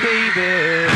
baby.